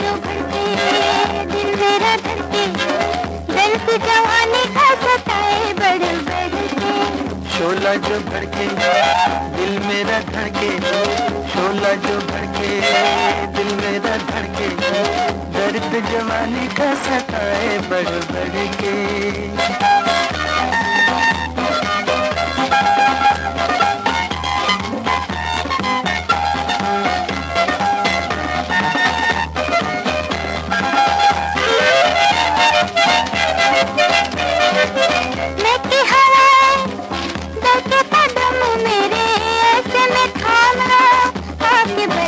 جو بھڑکے دل میرا دھڑکے درد جوانی کا کے۔ شولا دل میرا دھڑکے۔ شولا درد جوانی کا ستائے بڑھ بڑھ کے۔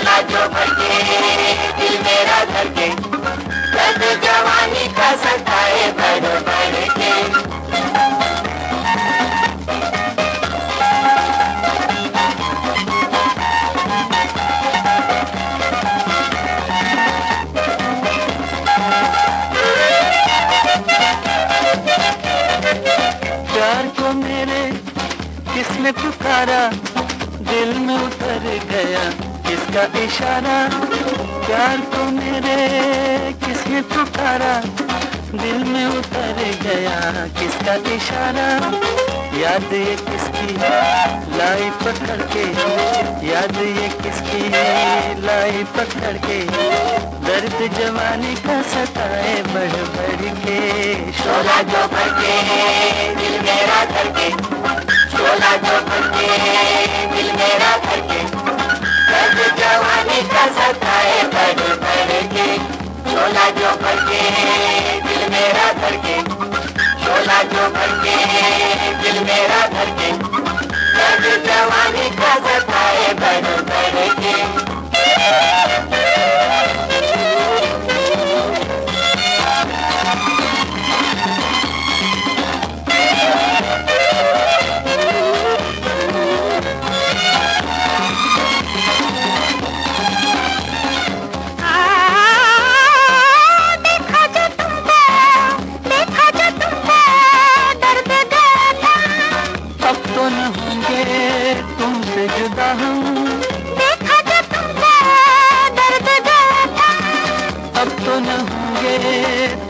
سونا جو بھر کے دل میرا دھر کے درد جوانی کا ستائے بڑھ بڑھ کے۔ پیار میرے کس نے پکارا؟ دل میں اتر گیا۔ کس کا اشارہ پیار تو میرے کس نے پکارا، دل میں اتر گیا۔ کس کا اشارہ یاد یہ کس کی لائی پکڑ کے۔ یاد یہ کس کی لائی پکڑ کے۔ درد جوانی کا ستائے بڑھ بڑھ کے۔ شولا جو بھر کے، دل میرا کر کے شولا جو بھر کے، دل میرا کر کے کا ستائے بڑھ بڑھ کے چھولا جو بھر کے دل میرا دھر کے چھولا جو بھر کے دل میرا دھر کے جوانی کا ستائے بڑھ بڑھ گے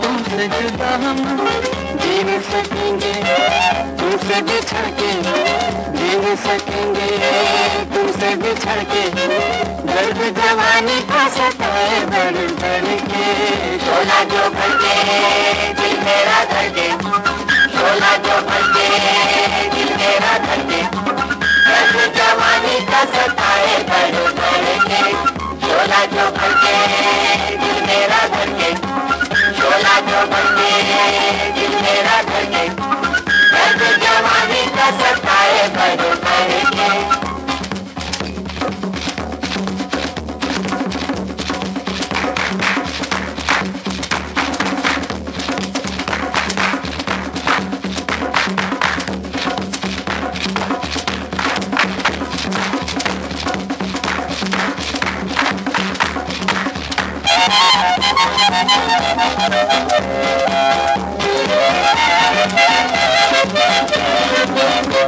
تم سکیں گے تم سے بچھڑ کے۔ جی سکیں گے تم سے بچھڑ کے۔ درد جوانی کا ستائے بڑھ بڑھ کے۔ جھولا جو بھر کے۔ Thank you.